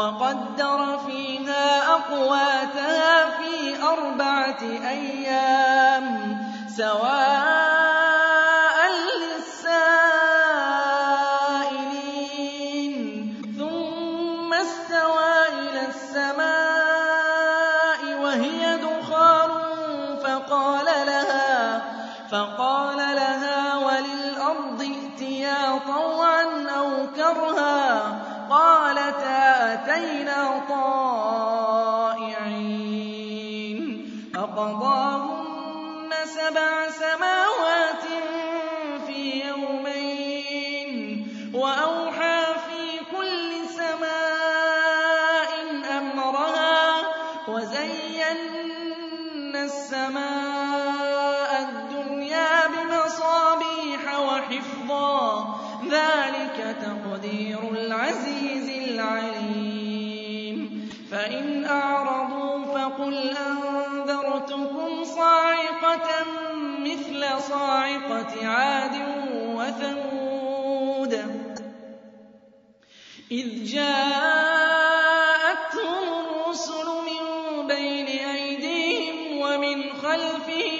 وقدر فيها أقواتها في أربعة أيام سواء قالتا أتينا فقل أنذرتكم صاعقة مثل صاعقة عاد وثمود إذ جاءتهم الرسل من بين أيديهم ومن خلفهم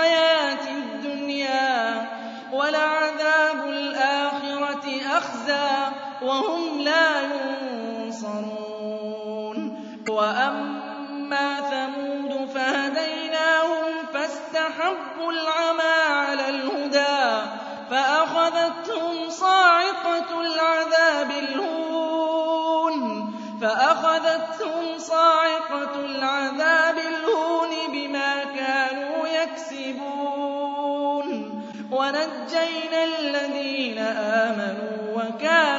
الحياة الدنيا ولعذاب الآخرة أخزى وهم لا ينصرون. وأما ثمود فهديناهم فاستحبوا يكسبون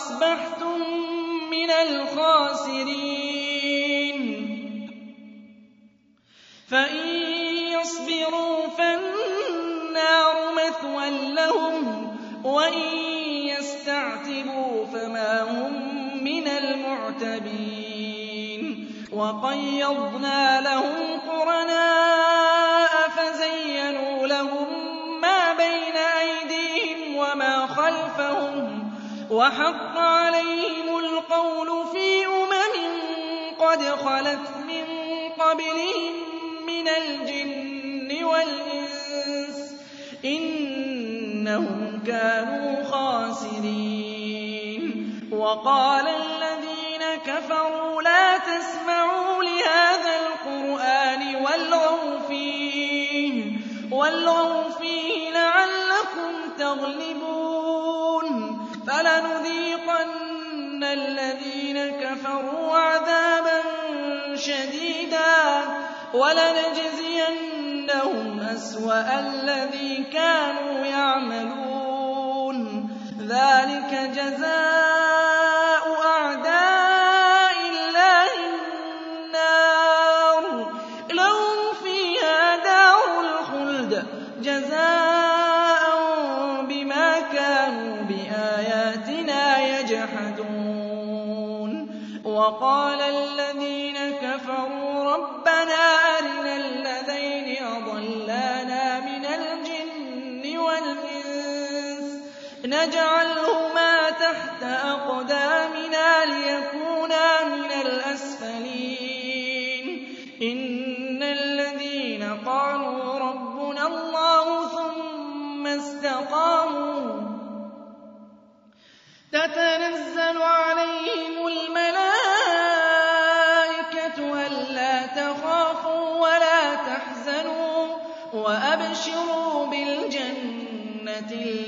فَأَصْبَحْتُم مِّنَ الْخَاسِرِينَ. فَإِن يَصْبِرُوا فَالنَّارُ مَثْوًى لَّهُمْ وَإِن يَسْتَعْتِبُوا فَمَا هُم مِّنَ الْمُعْتَبِينَ. وَقَيَّضْنَا لَهُمْ قُرَنَاءَ فَزَيَّنُوا لَهُم مَّا بَيْنَ أَيْدِيهِمْ وَمَا خَلْفَهُمْ ۖ وَحَقَّ الْقَوْلُ فِي أُمَمٍ قَدْ خَلَتْ مِن قَبْلِهِم مِّنَ الْجِنِّ وَالْإِنسِ ۖ إِنَّهُمْ كَانُوا خَاسِرِينَ. وَقَالَ الَّذِينَ كَفَرُوا لَا تَسْمَعُوا لِهَٰذَا الْقُرْآنِ وَالْغَوْا فِيهِ لَعَلَّكُمْ تَغْلِبُونَ. فَلَنُذِيقَنَّ الَّذِينَ كَفَرُوا عَذَابًا شَدِيدًا وَلَنَجْزِيَنَّهُمْ أَسْوَأَ الَّذِي كَانُوا يَعْمَلُونَ. ذَٰلِكَ جَزَاءُ نَجْعَلْهُمَا تَحْتَ أَقْدَامِنَا لِيَكُونَا مِنَ الْأَسْفَلِينَ. إِنَّ الَّذِينَ قَالُوا رَبُّنَا اللَّهُ ثُمَّ اسْتَقَامُوا تَتَنَزَّلُ عَلَيْهِمُ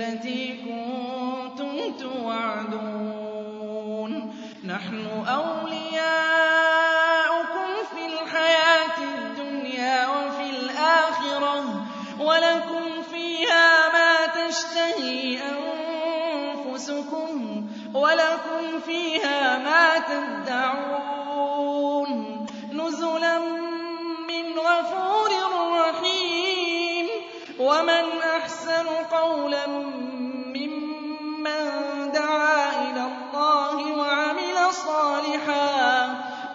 الَّتِي كُنتُمْ تُوعَدُونَ. نَحْنُ أَوْلِيَاؤُكُمْ فِي الْحَيَاةِ الدُّنْيَا وَفِي الْآخِرَةِ ۖ وَلَكُمْ فِيهَا مَا تَشْتَهِي أَنفُسُكُمْ وَلَكُمْ فِيهَا مَا تَدَّعُونَ.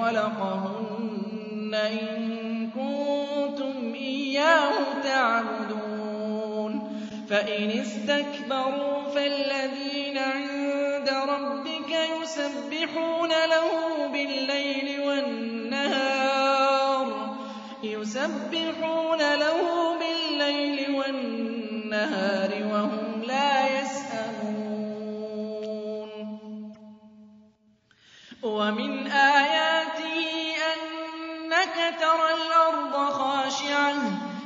خَلَقَهُنَّ إِن كُنتُمْ إِيَّاهُ تَعْبُدُونَ. فَإِنِ اسْتَكْبَرُوا فَالَّذِينَ عِندَ رَبِّكَ يُسَبِّحُونَ لَهُ بِاللَّيْلِ وَالنَّهَارِ. يُسَبِّحُونَ لَهُ بِاللَّيْلِ وَالنَّهَارِ وَهُمْ لَا يَسْأَمُونَ وَمِنْ آيَاتِهِ خَاشِعَةً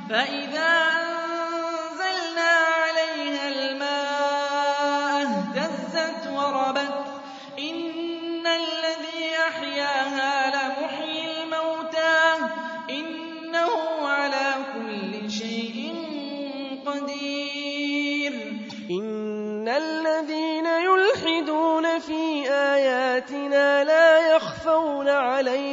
فَإِذَا أَنزَلْنَا عَلَيْهَا الْمَاءَ اهْتَزَّتْ وَرَبَتْ ۚ إِنَّ الَّذِي أَحْيَاهَا لَمُحْيِي الْمَوْتَىٰ ۚ إِنَّهُ عَلَىٰ كُلِّ شَيْءٍ قَدِيرٌ إِنَّ الَّذِينَ يُلْحِدُونَ فِي آيَاتِنَا لَا يَخْفَوْنَ عَلَيْنَا ۗ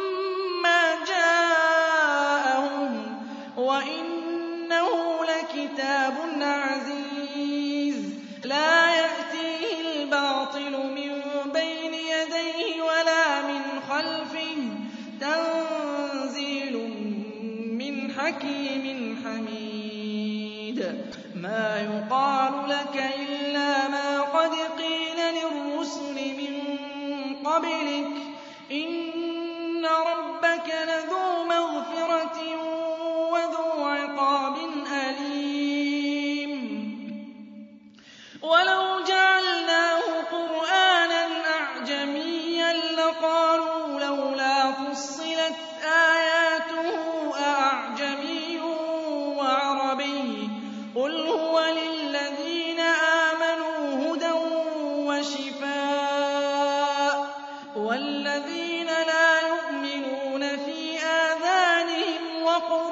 وَشِفَاءٌ ۖ وَالَّذِينَ لَا يُؤْمِنُونَ فِي آذَانِهِمْ وَقْرٌ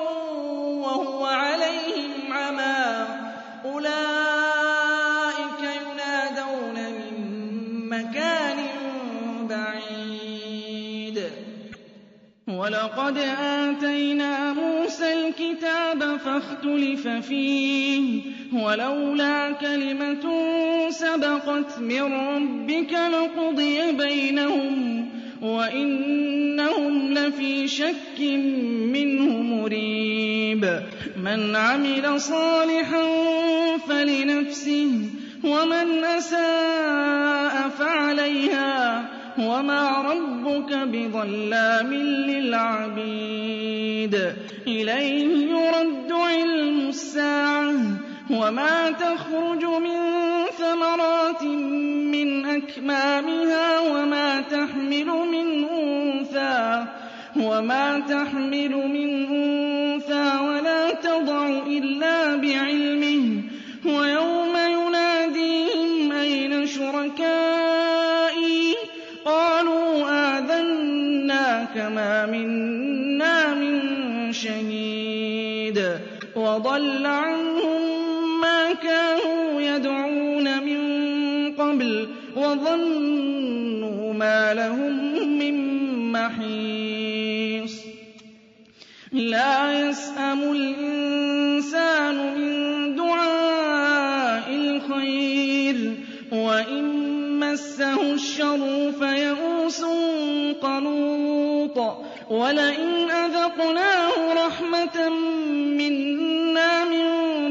وَهُوَ عَلَيْهِمْ عَمًى ۚ أُولَٰئِكَ يُنَادَوْنَ مِن مَّكَانٍ بَعِيدٍ. وَلَقَدْ آتَيْنَا مُوسَى الْكِتَابَ فَاخْتُلِفَ فِيهِ ۚ وَلَوْلَا كَلِمَةٌ سَبَقَتْ مِن رَّبِّكَ لَقُضِيَ بَيْنَهُمْ ۚ وَإِنَّهُمْ لَفِي شَكٍّ مِّنْهُ مُرِيبٍ. مَّنْ عَمِلَ صَالِحًا فَلِنَفْسِهِ ۖ وَمَنْ أَسَاءَ فَعَلَيْهَا ۗ وَمَا رَبُّكَ بِظَلَّامٍ لِّلْعَبِيدِ. إِلَيْهِ يُرَدُّ عِلْمُ السَّاعَةِ ۚ وَمَا تَخْرُجُ مِن ثَمَرَاتٍ مِّنْ أَكْمَامِهَا وَمَا تَحْمِلُ مِنْ أُنثَىٰ وَلَا تَضَعُ إِلَّا بِعِلْمِهِ ۚ. وَيَوْمَ يُنَادِيهِمْ أَيْنَ شُرَكَائِي ۖ؟ قَالُوا آذَنَّاكَ مَا مِنَّا مِن شَهِيدٍ. وَضَلَّ وَظَنُّوا مَا لَهُم مِّن مَّحِيصٍ. لَّا يَسْأَمُ الْإِنسَانُ مِن دُعَاءِ الْخَيْرِ وَإِن مَّسَّهُ الشَّرُّ فَيَئُوسٌ قَنُوطٌ. وَلَئِنْ أَذَقْنَاهُ رَحْمَةً مِّنَّا مِن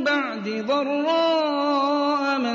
بَعْدِ ضَرَّاءَ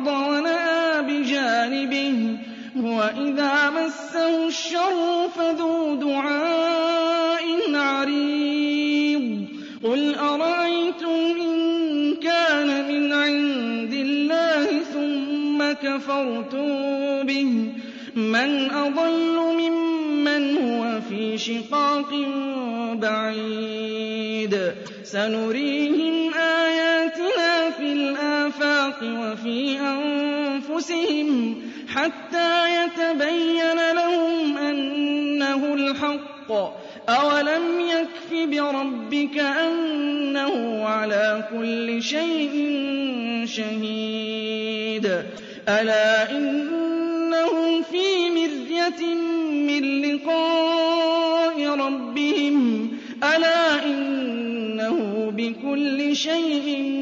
وَنَأَىٰ بِجَانِبِهِ وَإِذَا مَسَّهُ الشَّرُّ فَذُو دُعَاءٍ عَرِيضٍ. قُلْ أَرَأَيْتُمْ إِن كَانَ مِنْ عِندِ اللَّهِ ثُمَّ كَفَرْتُم بِهِ؟ مَنْ أَضَلُّ مِمَّنْ هُوَ فِي شِقَاقٍ بَعِيدٍ. سَنُرِيهِمْ الْآفَاقِ وَفِي أَنفُسِهِمْ حَتَّىٰ يَتَبَيَّنَ لَهُمْ أَنَّهُ الْحَقُّ ۗ. أَوَلَمْ يَكْفِ بِرَبِّكَ أَنَّهُ عَلَىٰ كُلِّ شَيْءٍ شَهِيدٌ. أَلَا إِنَّهُمْ فِي مِرْيَةٍ مِّن لِّقَاءِ رَبِّهِمْ. أَلَا إِنَّهُ بِكُلِّ شَيْءٍ